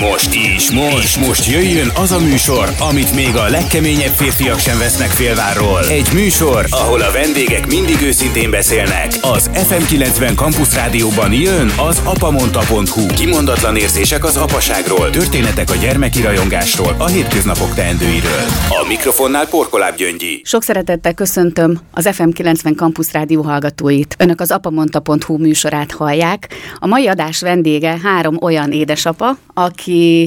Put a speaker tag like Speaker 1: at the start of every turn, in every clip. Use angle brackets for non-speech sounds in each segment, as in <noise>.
Speaker 1: Most, és most, és most jöjjön az a műsor, amit még a legkeményebb férfiak sem vesznek félvárról. Egy műsor, ahol a vendégek mindig őszintén beszélnek. Az FM90 Campus Rádióban jön az apamonta.hu. Kimondatlan érzések az apaságról, történetek a gyermeki rajongásról, a hétköznapok teendőiről. A mikrofonnál Porkoláb Gyöngyi.
Speaker 2: Sok szeretettel köszöntöm az FM90 Campus Rádió hallgatóit. Önök az apamonta.hu műsorát hallják. A mai adás vendége három olyan édesapa, aki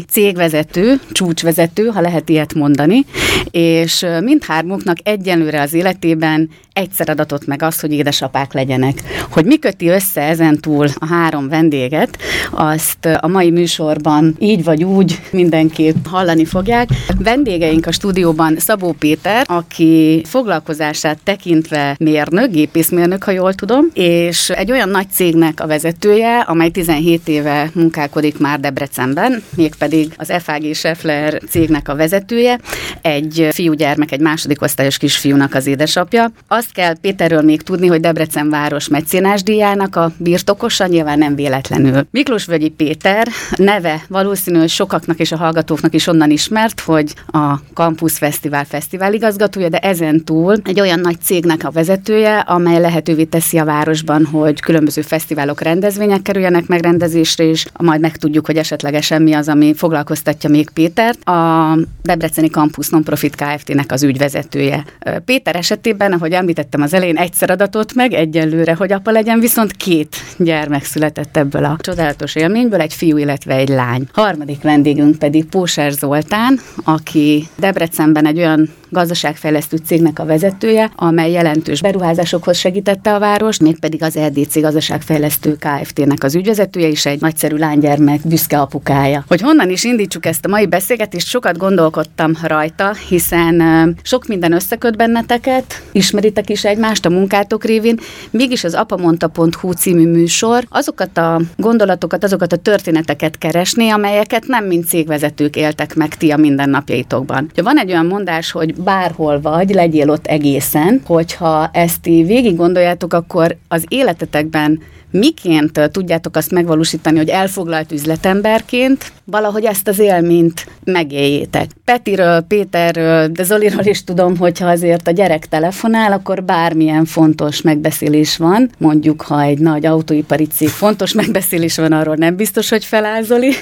Speaker 2: cégvezető, csúcsvezető, ha lehet ilyet mondani, és mindhármuknak egyenlőre az életében egyszer adatott meg az, hogy édesapák legyenek. Hogy mi köti össze ezen túl a három vendéget, azt a mai műsorban így vagy úgy mindenképp hallani fogják. Vendégeink a stúdióban Szabó Péter, aki foglalkozását tekintve mérnök, gépészmérnök, ha jól tudom, és egy olyan nagy cégnek a vezetője, amely 17 éve munkálkodik már Debrecenben, mégpedig az FAG Scheffler cégnek a vezetője, egy fiúgyermek, egy második osztályos kisfiúnak az édesapja. Azt kell Péterről még tudni, hogy Debrecen város mecénás díjának a birtokosa, nyilván nem véletlenül. Miklós Vögyi Péter neve valószínű, hogy sokaknak és a hallgatóknak is onnan ismert, hogy a Campus Fesztivál fesztivál igazgatója, de ezen túl egy olyan nagy cégnek a vezetője, amely lehetővé teszi a városban, hogy különböző fesztiválok, rendezvények kerüljenek megrendezésre, és majd megtudjuk, hogy esetlegesen mi az, ami foglalkoztatja még Pétert. A Debreceni Campus Nonprofit Kft-nek az ügyvezetője. Péter esetében, ahogy említettem az elején, egyszer adatott meg egyelőre, hogy apa legyen, viszont két gyermek született ebből a csodálatos élményből, egy fiú, illetve egy lány. Harmadik vendégünk pedig Pósár Zoltán, aki Debrecenben egy olyan gazdaságfejlesztő cégnek a vezetője, amely jelentős beruházásokhoz segítette a várost, mégpedig az RDC gazdaságfejlesztő Kft-nek az ügyvezetője is egy nagyszerű lánygyermek, büszke apukája. Hogy honnan is indítsuk ezt a mai beszélgetést, sokat gondolkodtam rajta, hiszen sok minden összeköt benneteket, ismeritek is egymást a munkátok révén, mégis az apamonta.hu című műsor azokat a gondolatokat, azokat a történeteket keresni, amelyeket nem mint cégvezetők éltek meg ti a mindennapjaitokban. Ha van egy olyan mondás, hogy bárhol vagy, legyél ott egészen, hogyha ezt így végig gondoljátok, akkor az életetekben miként tudjátok azt megvalósítani, hogy elfoglalt üzletemberként valahogy ezt az élményt megéljétek. Petiről, Péterről, de Zoliról is tudom, hogyha azért a gyerek telefonál, akkor bármilyen fontos megbeszélés van, mondjuk ha egy nagy autóipari cég fontos megbeszélés van, arról nem biztos, hogy feláll Zoli,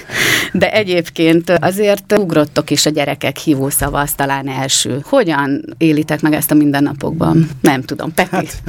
Speaker 2: de egyébként azért ugrottok is a gyerekek hívószava, az talán első. Hogyan élitek meg ezt a mindennapokban? Nem tudom. Peti? Hát,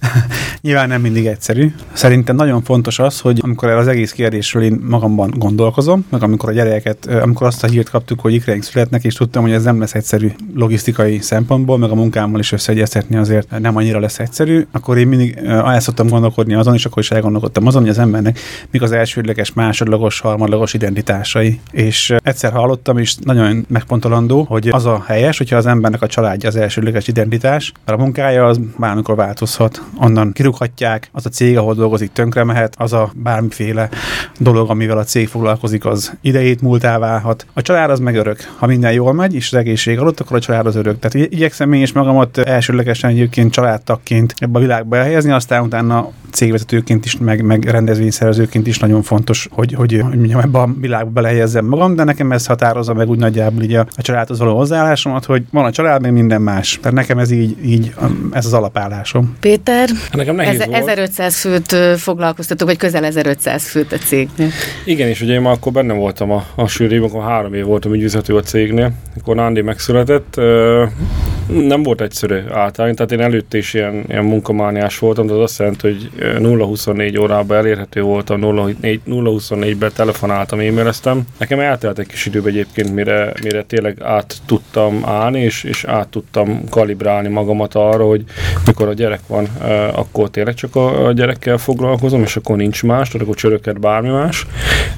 Speaker 2: <laughs>
Speaker 3: nyilván nem mindig egyszerű. Szerintem nagyon fontos az, hogy amikor el az egész kérdésről én magamban gondolkozom, meg amikor a gyerekeket, amikor azt a hírt kaptuk, hogy ikreink születnek, és tudtam, hogy ez nem lesz egyszerű logisztikai szempontból, meg a munkámmal is összeegyeztetni azért nem annyira lesz egyszerű, akkor én mindig el szoktam gondolkodni azon, és akkor is elgondolkodtam azon, hogy az embernek mik az elsődleges, másodlagos, harmadlagos identitásai. És egyszer hallottam, és nagyon megpontolandó, hogy az a helyes, hogyha az embernek a családja az elsődleges identitás, mert a munkája az bármikor változhat. Onnan kirúghatják, az a cég, ahol dolgozik, tönkre mehet, az a bármiféle dolog, amivel a cég foglalkozik, az idejét múltá válhat. A család az meg örök. Ha minden jól megy, és az egészség alatt, akkor a család az örök. Tehát igyekszem én is magamat elsődlegesen egyébként családtagként ebbe a világba elhelyezni, aztán utána cégvezetőként is, meg, meg rendezvényszervezőként is nagyon fontos, hogy, hogy, hogy mondjam, ebbe a világba belehelyezzem magam, de nekem ez határozza meg úgy nagyjából így a, a családhoz való hozzáállásomat, hogy van a család, meg minden más. Tehát nekem ez így, így ez az alapállásom.
Speaker 2: Péter, nekem nehéz ez, 1500 főt foglalkoztatok, vagy közel 1500 főt a cégnél.
Speaker 4: Igen, és ugye én már akkor benne voltam a, a sűrűben, akkor három év voltam ügyvezető a cégnél, akkor Nándi megszületett. Nem volt egyszerű általán, tehát én előtt is ilyen, ilyen munkamániás voltam, de az azt jelenti, hogy 0-24 órában elérhető voltam, 0-24-ben telefonáltam, e-maileztem. Nekem eltelt egy kis időbe egyébként, mire, mire tényleg át tudtam állni, és, és át tudtam kalibrálni magamat arra, hogy mikor a gyerek van, akkor tényleg csak a gyerekkel foglalkozom, és akkor nincs más, tehát akkor csöröket bármi más.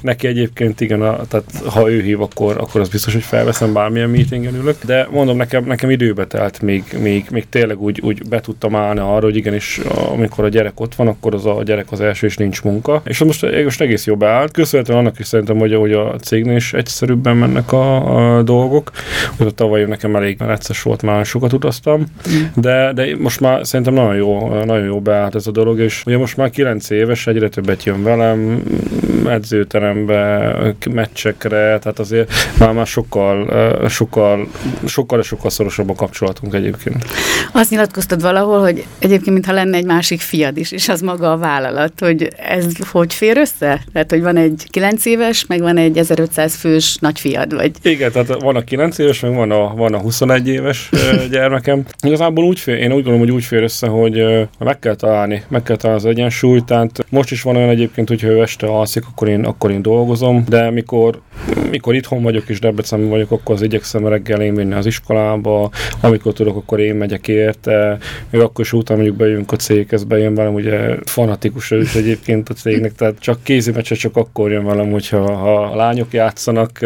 Speaker 4: Neki egyébként igen, a, tehát ha ő hív, akkor, akkor az biztos, hogy felveszem, bármilyen meetingen ülök, de mondom, nekem, nekem időbe telt, még, még, még tényleg úgy, úgy be tudtam állni arra, hogy igenis, amikor a gyerek ott van, akkor az a gyerek az első, és nincs munka. És most, most egész jó beállt. Köszönhetően annak is szerintem, hogy, hogy a cégnél is egyszerűbben mennek a, a dolgok. A tavaly nekem elég necces volt, már sokat utaztam, de, de most már szerintem nagyon jó, nagyon jó beállt ez a dolog, és ugye most már 9 éves, egyre többet jön velem, edzőterembe, meccsekre, tehát azért már, már sokkal, sokkal, sokkal, sokkal szorosabb a kapcsolatunk egyébként.
Speaker 2: Azt nyilatkoztad valahol, hogy egyébként mintha lenne egy másik fiad is, és az maga a vállalat, hogy ez hogy fér össze? Tehát, hogy van egy 9 éves, meg van egy 1500 fős nagyfiad, vagy?
Speaker 4: Igen, tehát van a 9 éves, meg van a, van a 21 éves <laughs> gyermekem. Igazából úgy fér, én úgy gondolom, hogy úgy fér össze, hogy meg kell találni, meg kell találni az egyensúlyt, tehát most is van olyan egyébként, hogyha ő este alszik, akkor én, akkor én dolgozom, de mikor, mikor itthon vagyok és Debrecenben vagyok, akkor az igyekszem reggel én vinni az iskolába, amikor tudok, akkor én megyek érte, még akkor is utána mondjuk bejönk a céghez, bejön velem, ugye fanatikus is egyébként a cégnek, tehát csak kézi meccse csak akkor jön velem, hogyha ha a lányok játszanak.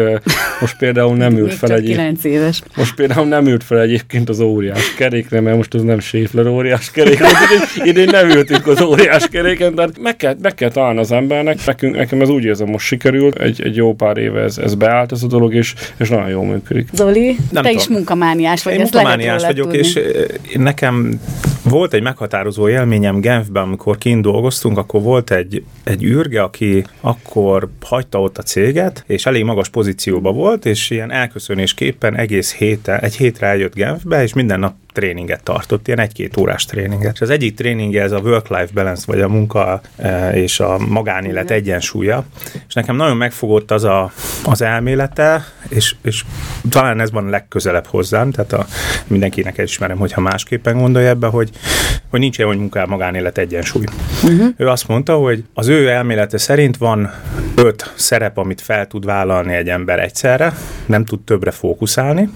Speaker 4: Most például nem ült fel
Speaker 2: egy... éves.
Speaker 4: Most például nem ült fel egyébként az óriás kerékre, mert most az nem Schäfler óriás kerék. Idén nem ültünk az óriás keréken, tehát meg kell, meg kell találni az embernek. Nekünk, nekem ez úgy érzem, most sikerült. Egy, egy jó pár éve ez, ez beállt ez a dolog, és, és nagyon jól működik.
Speaker 2: Zoli, nem te tudom. is munkamániás vagy.
Speaker 5: Én munkamániás vagyok, tudni. és nekem volt egy meghatározó élményem Genfben, amikor kint dolgoztunk, akkor volt egy, egy űrge, aki akkor hagyta ott a céget, és elég magas pozícióban volt, és ilyen elköszönésképpen egész héten, egy hétre eljött Genfbe, és minden nap tréninget tartott, ilyen egy-két órás tréninget. És az egyik tréningje ez a work-life balance, vagy a munka e, és a magánélet egyensúlya. És nekem nagyon megfogott az a, az elmélete, és, és talán ez van legközelebb hozzám, tehát a, mindenkinek elismerem, hogyha másképpen gondolja ebbe, hogy, hogy nincs olyan munká magánélet egyensúly. Uh-huh. Ő azt mondta, hogy az ő elmélete szerint van öt szerep, amit fel tud vállalni egy ember egyszerre, nem tud többre fókuszálni,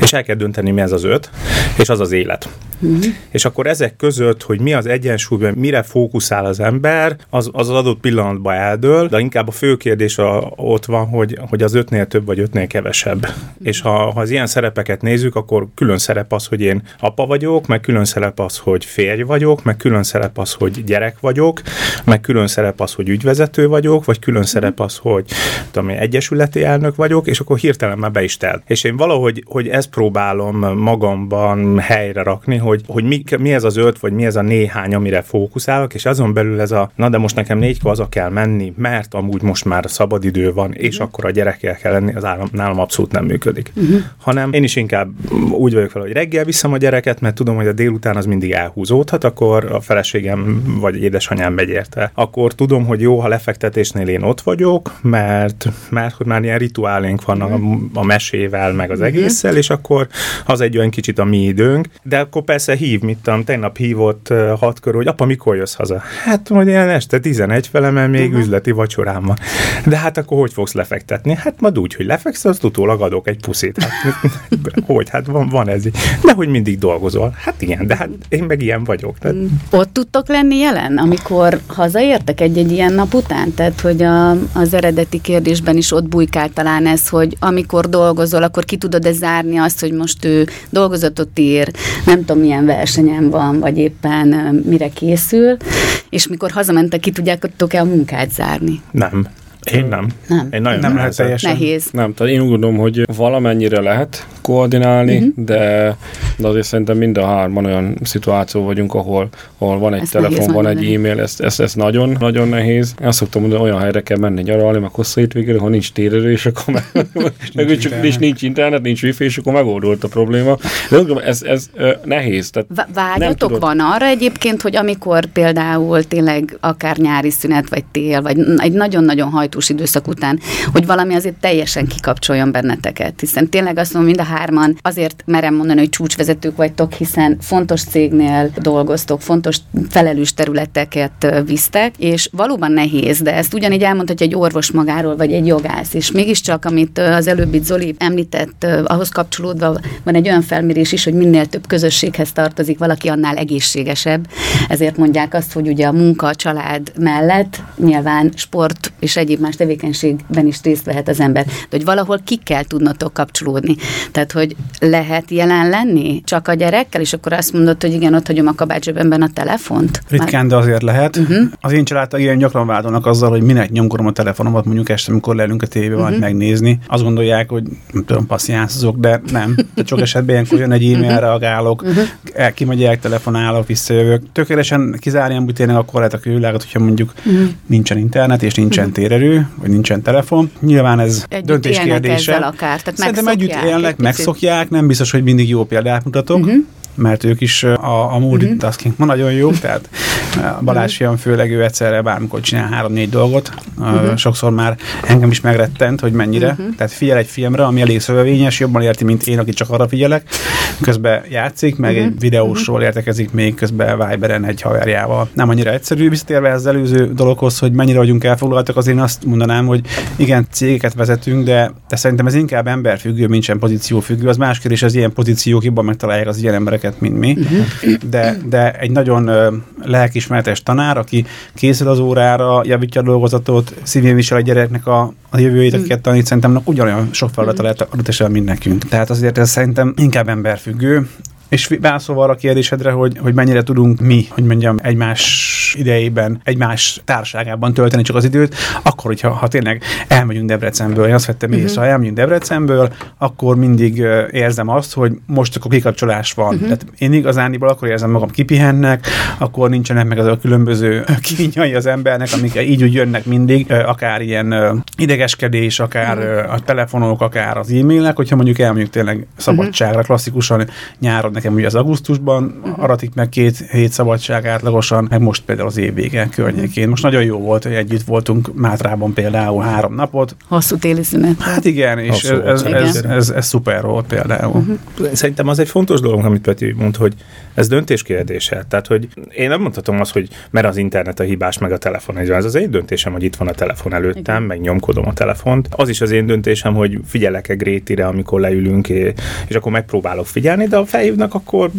Speaker 5: és el kell dönteni, mi ez az öt, és az az élet. Uh-huh. És akkor ezek között, hogy mi az egyensúly, mire fókuszál az ember, az az adott pillanatban eldől, de inkább a fő kérdés a, ott van, hogy, hogy az ötnél több vagy ötnél kevesebb. Uh-huh. És ha, ha az ilyen szerepeket nézzük, akkor külön szerep az, hogy én apa vagyok, meg külön szerep az, hogy férj vagyok, meg külön szerep az, hogy gyerek vagyok, meg külön szerep az, hogy ügyvezető vagyok, vagy külön uh-huh. szerep az, hogy tudom, egyesületi elnök vagyok, és akkor hirtelen már be is telt. És én valahogy, hogy ezt próbálom magamban helyre rakni, hogy, hogy mi, mi ez az öt, vagy mi ez a néhány, amire fókuszálok, és azon belül ez a, na de most nekem négykor a kell menni, mert amúgy most már szabadidő van, és uh-huh. akkor a gyerekkel kell lenni, az állam, nálam abszolút nem működik. Uh-huh. Hanem én is inkább úgy vagyok fel, hogy reggel viszem a gyereket, mert tudom, hogy a délután az mindig elhúzódhat, akkor a feleségem vagy édesanyám megy érte. Akkor tudom, hogy jó, ha lefektetésnél én ott vagyok, mert, mert hogy már ilyen rituálénk vannak uh-huh. a, a mesével, meg az uh-huh. egésszel, és akkor az egy olyan kicsit a mi időnk. De akkor persze hív, mit tudom, tegnap hívott hat körül, hogy apa, mikor jössz haza? Hát, hogy ilyen este 11 fele, mert még uh-huh. üzleti vacsorám van. De hát akkor hogy fogsz lefektetni? Hát majd úgy, hogy lefeksz, azt utólag adok egy puszit. Hát, <laughs> hogy? Hát van, van ez. De hogy mindig dolgozol. Hát igen, de hát én meg ilyen vagyok. Tehát...
Speaker 2: Ott tudtok lenni jelen, amikor hazaértek egy-egy ilyen nap után? Tehát, hogy a, az eredeti kérdésben is ott bujkált talán ez, hogy amikor dolgozol, akkor ki tudod-e zárni azt, hogy most ő dolgozatot ír, nem tudom milyen versenyen van, vagy éppen mire készül, és mikor hazamentek, ki tudjátok-e a munkát zárni?
Speaker 5: Nem. Én nem.
Speaker 2: Nem.
Speaker 5: Én nagyon nem lehet teljesen.
Speaker 2: Nehéz.
Speaker 4: Nem, tehát én úgy gondolom, hogy valamennyire lehet koordinálni, uh-huh. de, de azért szerintem mind a hárman olyan szituáció vagyunk, ahol, ahol van egy ez telefon, van egy e-mail, ez, ez, ez nagyon, nagyon nehéz. Én azt szoktam mondani, olyan helyre kell menni nyaralni, meg hosszú hétvégére, ha nincs térerő, és akkor meg, <laughs> meg, meg csak nincs, nincs internet, nincs wifi, és akkor megoldult a probléma. De úgy gondolom, ez, ez nehéz. Tehát
Speaker 2: Vágyatok van arra egyébként, hogy amikor például tényleg akár nyári szünet, vagy tél, vagy egy nagyon-nagyon hajtó konfliktus időszak után, hogy valami azért teljesen kikapcsoljon benneteket. Hiszen tényleg azt mondom, mind a hárman azért merem mondani, hogy csúcsvezetők vagytok, hiszen fontos cégnél dolgoztok, fontos felelős területeket visztek, és valóban nehéz, de ezt ugyanígy elmondhatja egy orvos magáról, vagy egy jogász, és mégiscsak, amit az előbbi Zoli említett, ahhoz kapcsolódva van egy olyan felmérés is, hogy minél több közösséghez tartozik valaki, annál egészségesebb. Ezért mondják azt, hogy ugye a munka, a család mellett nyilván sport és egyéb más tevékenységben is részt vehet az ember, de hogy valahol ki kell tudnatok kapcsolódni. Tehát, hogy lehet jelen lenni csak a gyerekkel, és akkor azt mondod, hogy igen, ott hagyom a kabátzsebemben a telefont?
Speaker 3: Ritkán, de azért lehet. Uh-huh. Az én családtag ilyen gyakran vádolnak azzal, hogy minek nyomkorom a telefonomat mondjuk este, amikor leülünk a tévébe uh-huh. megnézni. Azt gondolják, hogy nem tudom, passziánszozok, de nem. De sok esetben ilyenkor jön egy e-mail, uh-huh. reagálok, uh-huh. kimegyek, telefonálok, visszajövök. Tökéletesen kizárjam tényleg akkor lehet a külvilágot, hogyha mondjuk uh-huh. nincsen internet és nincsen uh-huh. térerő, vagy nincsen telefon. Nyilván ez
Speaker 2: Együtt
Speaker 3: döntés kérdése.
Speaker 2: Akár, tehát
Speaker 3: Szerintem együtt élnek, megszokják, nem biztos, hogy mindig jó példát mutatok. Uh-huh mert ők is a, a multitasking uh-huh. ma nagyon jó, tehát Balázs fiam főleg ő egyszerre bármikor csinál három-négy dolgot. Uh-huh. Sokszor már engem is megrettent, hogy mennyire. Uh-huh. Tehát figyel egy filmre, ami elég szövevényes, jobban érti, mint én, aki csak arra figyelek. Közben játszik, meg uh-huh. egy videósról értekezik még közben Viberen egy haverjával. Nem annyira egyszerű, visszatérve az előző dologhoz, hogy mennyire vagyunk elfoglaltak, az én azt mondanám, hogy igen, cégeket vezetünk, de, de szerintem ez inkább emberfüggő, mint sem pozíciófüggő. Az más kérdés, az ilyen pozíciók jobban megtalálják az ilyen embereket, mint mi. De, de egy nagyon lelkismeretes tanár, aki készül az órára, javítja a dolgozatot, szívén visel a gyereknek a, a jövőjét, akiket mm. tanít, szerintem ugyanolyan sok feladata lehet adott esetben, mint nekünk. Tehát azért ez szerintem inkább emberfüggő, és válaszolva arra a kérdésedre, hogy, hogy mennyire tudunk mi, hogy mondjam, egymás idejében, egymás társágában tölteni csak az időt, akkor, hogyha ha tényleg elmegyünk Debrecenből, én azt vettem uh-huh. észre, ha elmegyünk Debrecenből, akkor mindig érzem azt, hogy most akkor kikapcsolás van. Uh-huh. Tehát én igazániból akkor érzem magam kipihennek, akkor nincsenek meg az a különböző kínjai az embernek, amik így úgy jönnek mindig, akár ilyen idegeskedés, akár uh-huh. a telefonok, akár az e-mailek, hogyha mondjuk elmegyünk tényleg szabadságra, klasszikusan nyáron nekem ugye az augusztusban uh-huh. aratik meg két hét szabadság átlagosan, meg most például az év vége környékén. Most nagyon jó volt, hogy együtt voltunk Mátrában például három napot.
Speaker 2: Hosszú téli szünet.
Speaker 3: Hát igen, és ez, ez, ez, ez, ez, ez szuper volt például.
Speaker 5: Uh-huh. Szerintem az egy fontos dolog, amit Peti mond, hogy ez döntés kérdése. Tehát, hogy én nem mondhatom azt, hogy mert az internet a hibás, meg a telefon. Ez az én döntésem, hogy itt van a telefon előttem, igen. meg nyomkodom a telefont. Az is az én döntésem, hogy figyelek-e Grétire, amikor leülünk, és akkor megpróbálok figyelni, de a felhívnak hívnak, akkor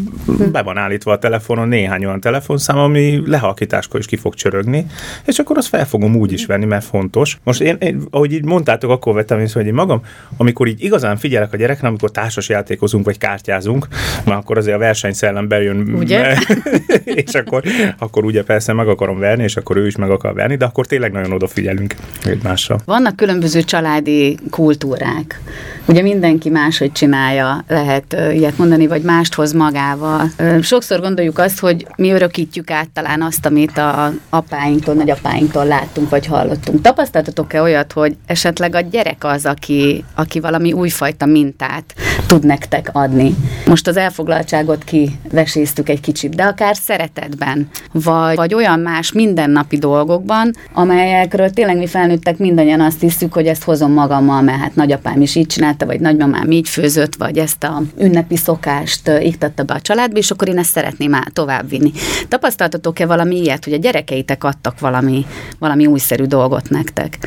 Speaker 5: be van állítva a telefonon néhány olyan telefonszám, ami lehalkításkor is ki fog csörögni, és akkor azt fel fogom úgy is venni, mert fontos. Most én, én ahogy így mondtátok, akkor vettem észre, hogy én magam, amikor így igazán figyelek a gyerekre, amikor társas játékozunk vagy kártyázunk, mert akkor azért a versenyszellem bejön,
Speaker 2: ugye? <laughs>
Speaker 5: és akkor, akkor ugye persze meg akarom verni, és akkor ő is meg akar verni, de akkor tényleg nagyon odafigyelünk egymásra.
Speaker 2: Vannak különböző családi kultúrák. Ugye mindenki máshogy csinálja, lehet ilyet mondani, vagy mást hoz magával. Sokszor gondoljuk azt, hogy mi örökítjük át talán azt, amit a apáinktól, nagyapáinktól láttunk, vagy hallottunk. Tapasztaltatok-e olyat, hogy esetleg a gyerek az, aki, aki valami újfajta mintát tud nektek adni? Most az elfoglaltságot kiveséztük egy kicsit, de akár szeretetben, vagy, vagy olyan más mindennapi dolgokban, amelyekről tényleg mi felnőttek mindannyian azt hiszük, hogy ezt hozom magammal, mert hát nagyapám is így csinálta, vagy nagymamám így főzött, vagy ezt a ünnepi szokást iktatta be a családba, és akkor én ezt szeretném továbbvinni. Tapasztaltatok-e valami ilyet, hogy a gyerekeitek adtak valami, valami újszerű dolgot nektek?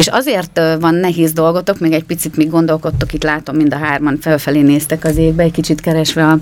Speaker 2: És azért van nehéz dolgotok, még egy picit még gondolkodtok, itt látom, mind a hárman felfelé néztek az égbe, egy kicsit keresve a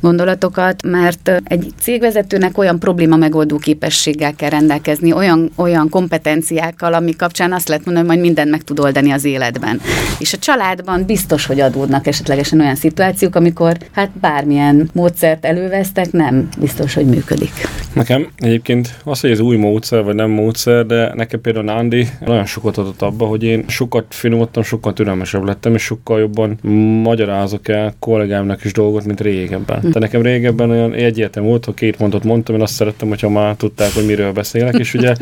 Speaker 2: gondolatokat, mert egy cégvezetőnek olyan probléma megoldó képességgel kell rendelkezni, olyan, olyan kompetenciákkal, ami kapcsán azt lehet mondani, hogy majd mindent meg tud oldani az életben. És a családban biztos, hogy adódnak esetlegesen olyan szituációk, amikor hát bármi bármilyen módszert elővesztek, nem biztos, hogy működik.
Speaker 4: Nekem egyébként az, hogy ez új módszer, vagy nem módszer, de nekem például Nándi nagyon sokat adott abba, hogy én sokat finomodtam, sokkal türelmesebb lettem, és sokkal jobban magyarázok el kollégámnak is dolgot, mint régebben. Hm. De nekem régebben olyan egyértelmű volt, hogy két mondatot mondtam, én azt szerettem, hogyha már tudták, hogy miről beszélek, és ugye,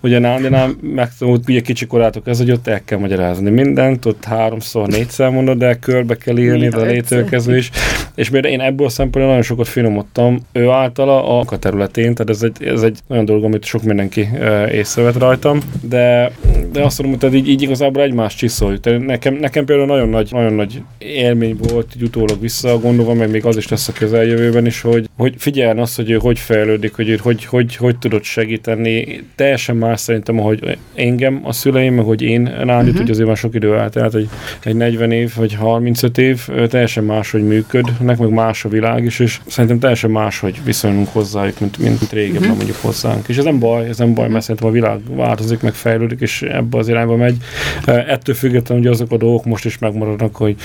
Speaker 4: ugye Nándinál megtanult, ugye kicsi korátok ez, hogy ott el kell magyarázni mindent, ott háromszor, négyszer mondod, de körbe kell írni, de létőkező is. És például én ebből a szempontból nagyon sokat finomodtam ő általa a területén, tehát ez egy, ez egy olyan dolog, amit sok mindenki észrevett rajtam, de, de azt mondom, hogy így, így igazából egymás csiszoljuk. Tehát nekem, nekem például nagyon nagy, nagyon nagy élmény volt, így utólag visszagondolva, meg még az is lesz a közeljövőben is, hogy, hogy figyeljen azt, hogy ő hogy fejlődik, hogy ő hogy, hogy, hogy tudott segíteni. Teljesen más szerintem, ahogy engem a szüleim, meg hogy én Nándit, uh-huh. hogy azért már sok idő eltelt, egy, egy 40 év vagy 35 év, teljesen más, hogy működnek, meg más más a világ is, és szerintem teljesen más, hogy viszonyulunk hozzájuk, mint, mint régebben uh-huh. mondjuk hozzánk. És ez nem baj, ez nem baj, mert szerintem a világ változik, meg fejlődik, és ebbe az irányba megy. Ettől függetlenül, hogy azok a dolgok most is megmaradnak, hogy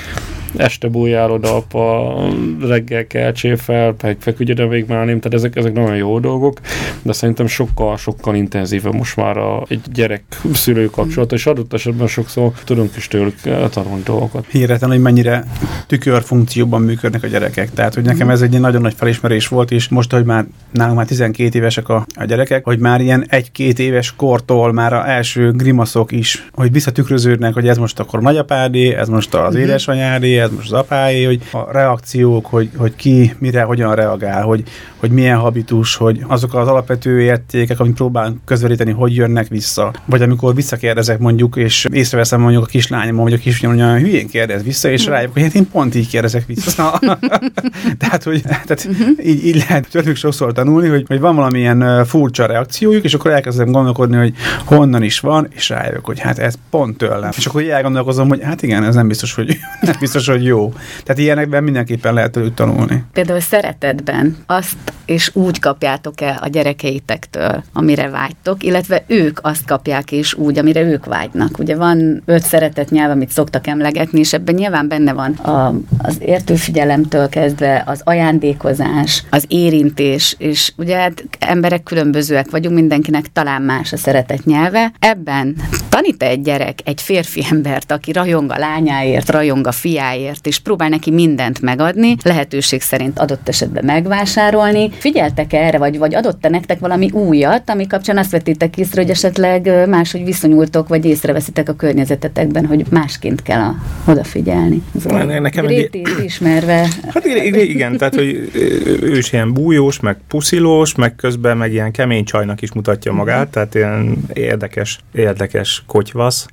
Speaker 4: este bújálod apa, reggel keltsél fel, meg feküdjön még már nem, tehát ezek, ezek nagyon jó dolgok, de szerintem sokkal, sokkal intenzívebb most már a, egy gyerek-szülő kapcsolata, és adott esetben sokszor tudunk is tőlük tanulni dolgokat.
Speaker 3: Hihetetlen, hogy mennyire tükörfunkcióban működnek a gyerekek. Tehát, hogy nekem ez egy nagyon nagy felismerés volt, és most, hogy már nálunk már 12 évesek a, a gyerekek, hogy már ilyen egy-két éves kortól már a első grimaszok is, hogy visszatükröződnek, hogy ez most akkor nagyapádé, ez most az uh-huh. édesanyádé, ez most az apáé, hogy a reakciók, hogy, hogy ki mire, hogyan reagál, hogy, hogy milyen habitus, hogy azok az alapvető értékek, amit próbál közvetíteni, hogy jönnek vissza. Vagy amikor visszakérdezek mondjuk, és észreveszem mondjuk a kislányom, vagy a kisfiam, hogy olyan hülyén kérdez vissza, és rájuk, hogy hát én pont így kérdezek vissza. <laughs> <laughs> tehát, hogy tehát uh-huh. így, így lehet tőlük sokszor tanulni, hogy, hogy van valamilyen furcsa reakciójuk, és akkor elkezdem gondolkodni, hogy honnan is van, és rájövök, hogy hát ez pont tőlem. És akkor így elgondolkozom, hogy hát igen, ez nem biztos, hogy, <laughs> nem biztos, hogy jó. Tehát ilyenekben mindenképpen lehet tőlük tanulni.
Speaker 2: Például szeretetben azt és úgy kapjátok el a gyerekeitektől, amire vágytok, illetve ők azt kapják és úgy, amire ők vágynak. Ugye van öt szeretet nyelv, amit szoktak emlegetni, és ebben nyilván benne van a, az értőfigyelemtől kezdve az ajándékozás, az érintés, és ugye hát emberek különbözőek vagyunk, mindenkinek talán más a szeretet nyelve. Ebben tanít egy gyerek egy férfi embert, aki rajong a lányáért, rajong a fiáért, és próbál neki mindent megadni, lehetőség szerint adott esetben megvásárolni. Figyeltek erre, vagy, vagy adott-e nektek valami újat, ami kapcsán azt vettétek észre, hogy esetleg máshogy viszonyultok, vagy észreveszitek a környezetetekben, hogy másként kell a, odafigyelni.
Speaker 5: Ne, nekem egy...
Speaker 2: ismerve.
Speaker 5: Hát igen, tehát, hogy ő is ilyen bújós, meg puszilós, meg közben meg ilyen kemény csajnak is mutatja magát, uh-huh. tehát ilyen érdekes, érdekes kotyvasz.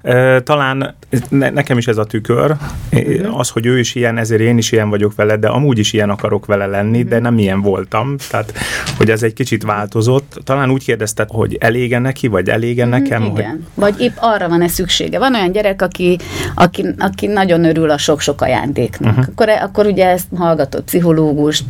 Speaker 5: Talán ne, nekem is ez a tükör, uh-huh. az, hogy ő is ilyen, ezért én is ilyen vagyok vele, de amúgy is ilyen akarok vele lenni, de nem ilyen voltam, tehát hogy ez egy kicsit változott. Talán úgy kérdezted, hogy elége neki, vagy elége nekem?
Speaker 2: Igen. Hogy... Vagy épp arra van-e szüksége. Van olyan gyerek, aki, aki, aki nagyon örül a sok-sok ajándéknak. Uh-huh. Akkor, akkor ugye ezt hallgatott pszichológus,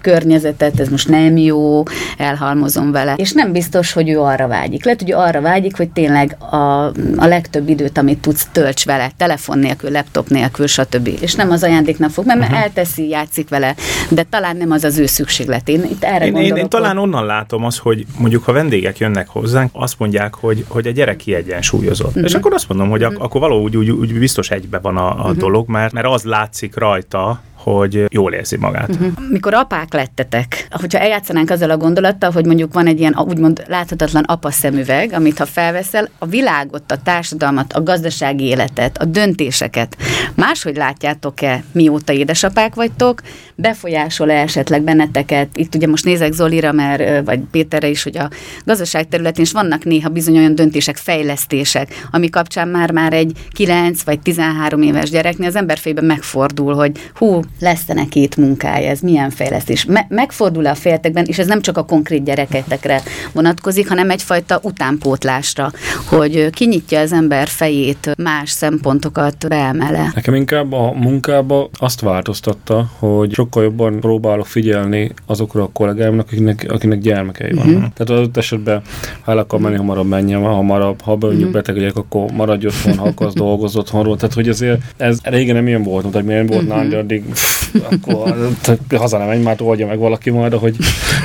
Speaker 2: környezetet, ez most nem jó, elhalmozom vele. És nem biztos, hogy ő arra vágyik. Lehet, hogy arra vágyik, hogy tényleg a, a legtöbb időt, amit tudsz, tölts vele, telefon nélkül, laptop nélkül, stb. És nem az ajándéknak fog, mert uh-huh. elteszi, játszik vele, de talán nem az az ő szükséglet. Én itt erre
Speaker 5: én, én, én talán onnan látom azt, hogy mondjuk ha vendégek jönnek hozzánk, azt mondják, hogy, hogy a gyerek kiegyensúlyozott. Uh-huh. És akkor azt mondom, hogy uh-huh. akkor valahogy úgy, úgy biztos egybe van a, a uh-huh. dolog, mert, mert az látszik rajta, hogy jól érzi magát. Uh-huh.
Speaker 2: Mikor apák lettetek, hogyha eljátszanánk azzal a gondolattal, hogy mondjuk van egy ilyen úgymond láthatatlan apa szemüveg, amit ha felveszel, a világot, a társadalmat, a gazdasági életet, a döntéseket máshogy látjátok-e, mióta édesapák vagytok, befolyásol-e esetleg benneteket, itt ugye most nézek Zolira, mert, vagy Péterre is, hogy a gazdaság területén is vannak néha bizony olyan döntések, fejlesztések, ami kapcsán már már egy 9 vagy 13 éves gyereknél az ember fejében megfordul, hogy hú, lesz -e neki itt munkája, ez milyen fejlesztés. Me- megfordul a féltekben, és ez nem csak a konkrét gyereketekre vonatkozik, hanem egyfajta utánpótlásra, hogy kinyitja az ember fejét, más szempontokat beemele.
Speaker 4: Nekem inkább a munkába azt változtatta, hogy sokkal jobban próbálok figyelni azokra a kollégáimnak, akinek, akinek gyermekei uh-huh. Tehát az esetben, ha el akar menni, hamarabb menjen, hamarabb, ha mondjuk uh-huh. beteg legyek, akkor maradj otthon, ha akarsz dolgozni otthonról. Tehát, hogy ezért ez régen nem ilyen volt, tehát milyen volt uh-huh. nálad, addig akkor haza nem menj, már oldja meg valaki majd, ahogy,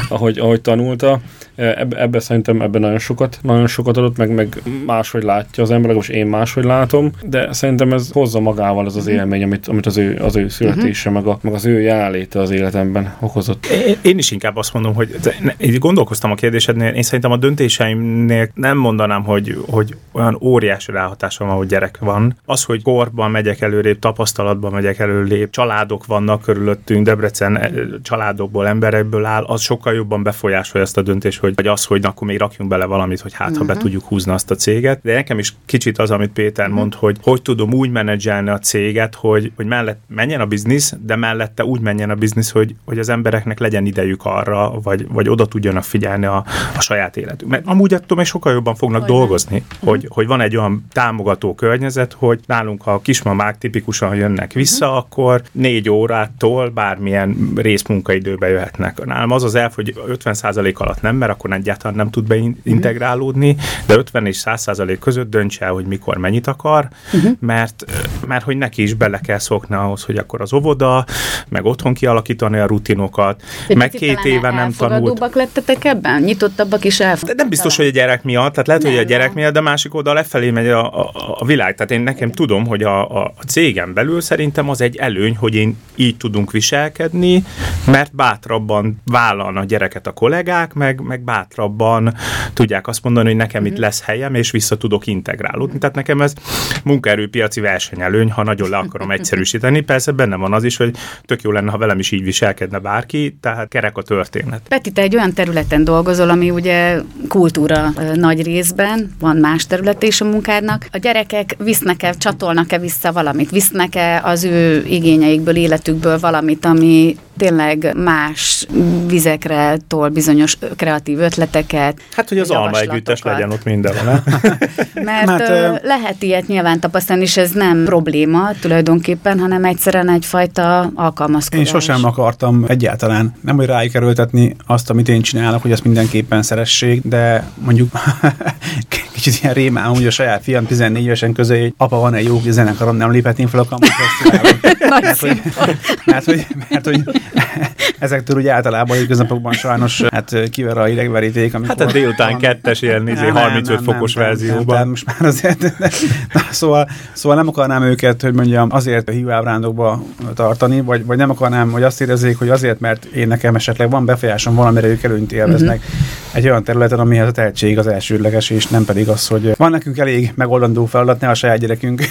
Speaker 4: ahogy, ahogy tanulta. Ebbe, ebbe szerintem ebben nagyon sokat, nagyon sokat adott, meg, meg máshogy látja az ember, most én máshogy látom, de szerintem ez hozza magával az az mhm. élmény, amit, amit az, ő, az ő születése, uh-huh. meg, a, meg az ő jelenléte az életemben okozott.
Speaker 5: Én, én is inkább azt mondom, hogy így gondolkoztam a kérdésednél, én szerintem a döntéseimnél nem mondanám, hogy, hogy olyan óriási ráhatásom van, hogy gyerek van. Az, hogy korban megyek előrébb, tapasztalatban megyek előrébb, családok vannak körülöttünk, Debrecen eh, családokból, emberekből áll, az sokkal jobban befolyásolja ezt a döntést, hogy, vagy az, hogy akkor még rakjunk bele valamit, hogy hát, uh-huh. ha be mhm. tudjuk húzni azt a céget. De nekem is kicsit az, amit Péter uh-huh. mond, hogy hogy tudom úgy menedzselni a céget, hogy, hogy mellett menjen a biznisz, de mellette úgy menjen a biznisz, hogy, hogy az embereknek legyen idejük arra, vagy, vagy oda tudjanak figyelni a, a saját életük. Mert amúgy attól még sokkal jobban fognak hogy dolgozni, uh-huh. hogy, hogy van egy olyan támogató környezet, hogy nálunk, ha a kismamák tipikusan jönnek vissza, uh-huh. akkor négy órától bármilyen részmunkaidőbe jöhetnek. Nálam az az elf, hogy 50% alatt nem, mert akkor egyáltalán nem tud beintegrálódni, de 50 és 100% között döntse el, hogy mikor mennyit akar, uh-huh. mert, mert hogy neki is bele kell szokni ahhoz, hogy akkor az óvoda, meg otthon kialakítani a rutinokat,
Speaker 2: Egy
Speaker 5: meg két éve nem tanult.
Speaker 2: elfogadóbbak lettetek ebben? Nyitottabbak is el.
Speaker 5: De nem biztos, hogy a gyerek miatt, tehát lehet, hogy a
Speaker 2: Nem,
Speaker 5: gyerek
Speaker 2: nem.
Speaker 5: miatt, de másik oldal lefelé megy a, a, a világ. Tehát én nekem tudom, hogy a, a, cégem belül szerintem az egy előny, hogy én így tudunk viselkedni, mert bátrabban vállalna a gyereket a kollégák, meg, meg bátrabban tudják azt mondani, hogy nekem itt lesz helyem, és vissza tudok integrálódni. Tehát nekem ez munkaerőpiaci versenyelőny, ha nagyon le akarom egyszerűsíteni. Persze benne van az is, hogy tök jó lenne, ha velem is így viselkedne bárki, tehát kerek a történet.
Speaker 2: Peti, te egy olyan területen dolgozol, ami ugye kultúra nagy részben, van más terület is a munkádnak. A gyerekek visznek-e, csatolnak-e vissza valamit? Visznek-e az ő igényeikből, életükből valamit, ami tényleg más vizekre tol bizonyos kreatív ötleteket?
Speaker 5: Hát, hogy az alma együttes legyen ott mindenhol. ne? <laughs>
Speaker 2: Mert
Speaker 3: Hát, ö,
Speaker 2: lehet ilyet nyilván tapasztalni, és ez nem probléma tulajdonképpen, hanem egyszerűen egyfajta alkalmazkodás.
Speaker 3: Én sosem akartam egyáltalán, nem hogy rájuk erőltetni azt, amit én csinálok, hogy ezt mindenképpen szeressék, de mondjuk <laughs> kicsit ilyen rémám, hogy a saját fiam 14 évesen közé, hogy apa van egy jó zenekarom, nem léphetnénk fel a Fesztiválon. <laughs> mert, hogy, mert, hogy, <laughs> mert, hogy ezektől ugye általában a köznapokban sajnos hát kiver a hidegveríték. amikor
Speaker 5: Hát a délután
Speaker 3: van-
Speaker 5: kettes ilyen izé,
Speaker 3: Nem,
Speaker 5: 35
Speaker 3: nem, nem,
Speaker 5: fokos
Speaker 3: nem, nem,
Speaker 5: verzióban.
Speaker 3: Tehát most már azért, <laughs> na, szóval, szóval nem akarnám őket, hogy mondjam, azért a híválbrándokba tartani, vagy, vagy nem akarnám, hogy azt érezzék, hogy azért, mert én nekem esetleg van befolyásom valamire, ők előnyt élveznek uh-huh. Egy olyan területen, amihez a tehetség az elsődleges, és nem pedig az, hogy van nekünk elég megoldandó feladat, ne a saját gyerekünk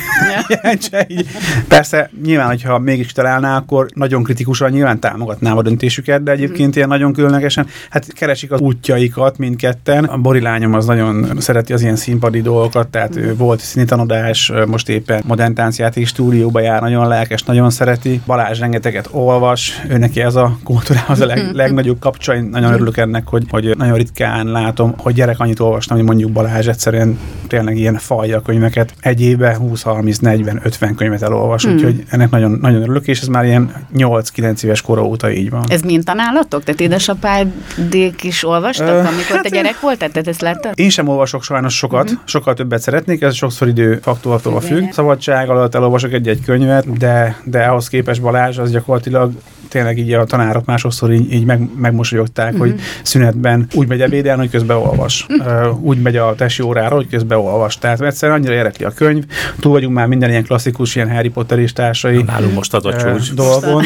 Speaker 3: jelentse <laughs> így. Persze, nyilván, hogyha mégis találná, akkor nagyon kritikusan nyilván támogatnám a döntésüket, de egyébként ilyen nagyon különlegesen, hát keresik az útjaikat mindketten. A Bori lányom az nagyon szereti az ilyen színpadi dolgokat, tehát ő volt színitanodás, most éppen modern táncjáték stúdióba jár, nagyon lelkes, nagyon szereti. Balázs rengeteget olvas, ő neki ez a kultúrához a leg, legnagyobb kapcsolat. Én nagyon örülök ennek, hogy, hogy nagyon ritkán látom, hogy gyerek annyit olvastam, hogy mondjuk Balázs egyszerűen tényleg ilyen falja könyveket egy évben 20, 30, 40, 50 könyvet elolvas,
Speaker 2: Hmm.
Speaker 3: úgyhogy ennek nagyon, nagyon örülök, és ez már ilyen 8-9 éves kora óta így van.
Speaker 2: Ez mintanálatok? Tehát édesapádék is olvastak,
Speaker 3: Ö,
Speaker 2: amikor
Speaker 3: hát
Speaker 2: te gyerek voltál? Tehát ezt láttad?
Speaker 3: Én sem olvasok sajnos sokat, uh-huh. sokkal többet szeretnék, ez sokszor idő faktortól
Speaker 2: Igen.
Speaker 3: függ. Szabadság alatt elolvasok egy-egy könyvet, de, de ahhoz képest Balázs az gyakorlatilag tényleg így a tanárok másokszor így, így meg, megmosolyogták, uh-huh. hogy szünetben úgy megy ebédelni, hogy közben olvas. Uh, úgy megy a tesi órára, hogy közben olvas. Tehát egyszerűen annyira érdekli a könyv. Túl vagyunk már minden ilyen klasszikus, ilyen Harry Potter és társai
Speaker 5: Nálunk most az a csúcs.
Speaker 3: dolgon.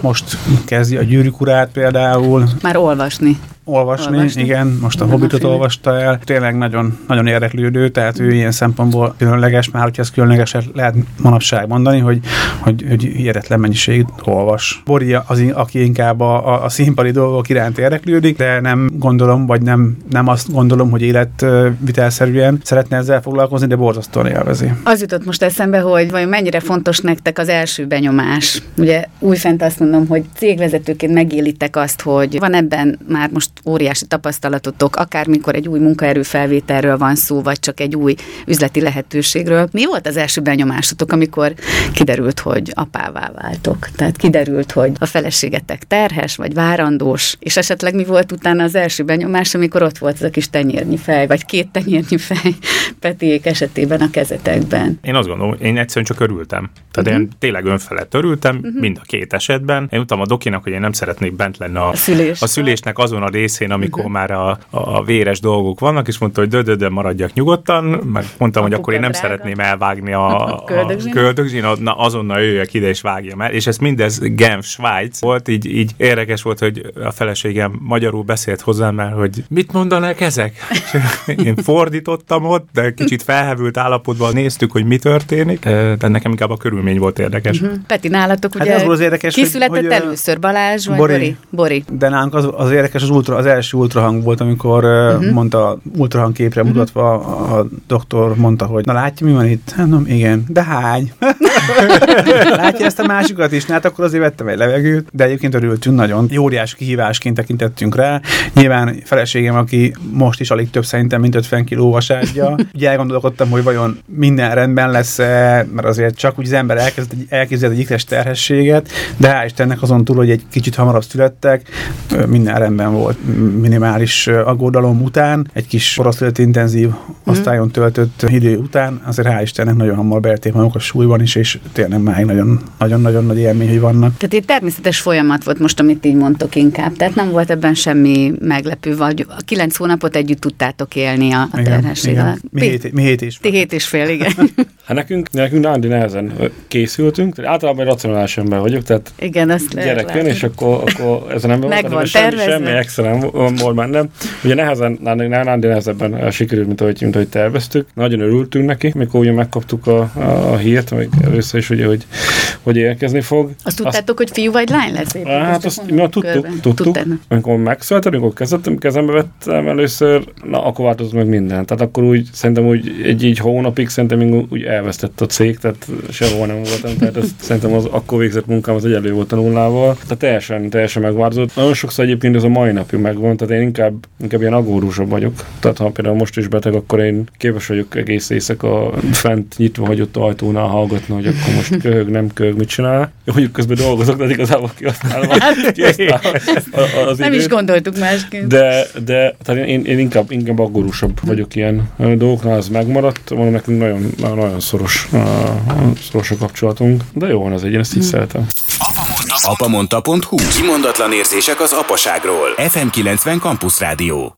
Speaker 3: Most kezdi a gyűrűk urát például,
Speaker 2: Már olvasni.
Speaker 3: Olvasni,
Speaker 2: Olvasni.
Speaker 3: igen, most a Hobbitot
Speaker 2: a
Speaker 3: olvasta el, tényleg nagyon, nagyon érdeklődő, tehát ő ilyen szempontból különleges, már hogyha ez különlegeset lehet manapság mondani, hogy, hogy, hogy hihetetlen mennyiségét olvas. Bori az, aki inkább a, a, a színpadi dolgok iránt érdeklődik, de nem gondolom, vagy nem, nem azt gondolom, hogy életvitelszerűen szeretne ezzel foglalkozni, de borzasztóan élvezi.
Speaker 2: Az jutott most eszembe, hogy vajon mennyire fontos nektek az első benyomás. Ugye újfent azt mondom, hogy cégvezetőként megélitek azt, hogy van ebben már most óriási tapasztalatotok, akármikor egy új munkaerőfelvételről van szó, vagy csak egy új üzleti lehetőségről. Mi volt az első benyomásotok, amikor kiderült, hogy apává váltok? Tehát kiderült, hogy a feleségetek terhes, vagy várandós, és esetleg mi volt utána az első benyomás, amikor ott volt ez a kis tenyérnyi fej, vagy két tenyérnyi fej <laughs> Petiék esetében a kezetekben.
Speaker 5: Én azt gondolom, én egyszerűen csak örültem. Tehát uh-huh. én tényleg önfelett örültem, uh-huh. mind a két esetben. Én utam a dokinak, hogy én nem szeretnék bent lenni a,
Speaker 2: A szülés.
Speaker 5: a szülésnek azon a részén, amikor uh-huh. már a, a, véres dolgok vannak, és mondta, hogy dö, dö, dö maradjak nyugodtan, meg mondtam, hogy akkor én nem
Speaker 2: drága.
Speaker 5: szeretném elvágni a, <laughs> a
Speaker 2: Köldögzsinat?
Speaker 5: na azonnal jöjjek ide és vágjam el. És ez mindez Genf, Svájc volt, így, így érdekes volt, hogy a feleségem magyarul beszélt hozzám, mert hogy mit mondanak ezek? <laughs> Én fordítottam ott, de kicsit felhevült állapotban néztük, hogy mi történik, de nekem inkább a körülmény volt érdekes.
Speaker 2: Mhm. Peti, nálatok
Speaker 3: Hát
Speaker 2: ugye
Speaker 3: ez volt az érdekes,
Speaker 2: ki
Speaker 3: hogy- hogy,
Speaker 2: először, Balázs vagy
Speaker 3: Bori.
Speaker 2: Bori? Bori.
Speaker 3: De nálunk az, az érdekes, az, ultra, az első ultrahang volt, amikor uh-huh. mondta, ultrahang képre mutatva a, a doktor mondta, hogy na látja, mi van itt? Hát nem, igen, de hány? <laughs> Látja ezt a másikat is, hát akkor azért vettem egy levegőt, de egyébként örültünk nagyon. Óriás kihívásként tekintettünk rá. Nyilván feleségem, aki most is alig több szerintem, mint 50 kiló vasárgya. Ugye elgondolkodtam, hogy vajon minden rendben lesz -e, mert azért csak úgy az ember elkezd, elképzel egy ikres terhességet, de hál' Istennek azon túl, hogy egy kicsit hamarabb születtek, minden rendben volt minimális aggodalom után, egy kis oroszlőt intenzív mhm. osztályon töltött idő után, azért hál' Istennek nagyon hamar beérték maguk a súlyban is, és tényleg már nagyon-nagyon nagy élmény, hogy vannak.
Speaker 2: Tehát egy természetes folyamat volt most, amit így mondtok inkább. Tehát nem volt ebben semmi meglepő, vagy a kilenc hónapot együtt tudtátok élni a, a terhesség alatt.
Speaker 3: Mi, hét, mi hét és
Speaker 2: Ti hét és fél, igen. <laughs>
Speaker 4: Hát nekünk, nekünk Nándi nehezen készültünk, tehát általában egy racionális ember vagyok, tehát
Speaker 2: igen, azt
Speaker 4: gyerek jön, és akkor, akkor ez nem
Speaker 2: Meg van
Speaker 4: semmi, semmi extra nem volt már nem. Ugye nehezen, Nándi nehezebben sikerült, mint ahogy, mint ahogy terveztük. Nagyon örültünk neki, mikor ugye megkaptuk a, a, a hírt, meg először is ugye, hogy, hogy érkezni fog.
Speaker 2: Azt tudtátok, azt, hogy fiú vagy lány lesz?
Speaker 4: Éppen, hát azt mi tudtuk, körben. tudtuk. Tudtad. Amikor megszületett, amikor kezdettem, kezembe vettem először, na akkor változott meg minden. Tehát akkor úgy, szerintem úgy egy így hónapig szerintem úgy elvesztett a cég, tehát sehol nem voltam, tehát ezt szerintem az akkor végzett munkám az egyelő volt a nullával. Tehát teljesen, teljesen megváltozott. Nagyon sokszor egyébként ez a mai napig megvan, tehát én inkább, inkább ilyen agórusabb vagyok. Tehát ha például most is beteg, akkor én képes vagyok egész éjszaka fent nyitva hagyott ajtónál hallgatni, hogy akkor most köhög, nem köhög, mit csinál. Jó, mondjuk közben dolgozok, de igazából kihasználom, kihasználom
Speaker 2: az Nem időt. is gondoltuk másként.
Speaker 4: De, de tehát én, én inkább, inkább aggórusabb vagyok ilyen dolgoknál, az megmaradt. Mondom, nekünk nagyon, nagyon szoros, szoros a kapcsolatunk. De jó van az egy, én ezt így hmm. szeretem.
Speaker 1: Apamonta.hu Kimondatlan érzések az apaságról. FM90 Campus Rádió.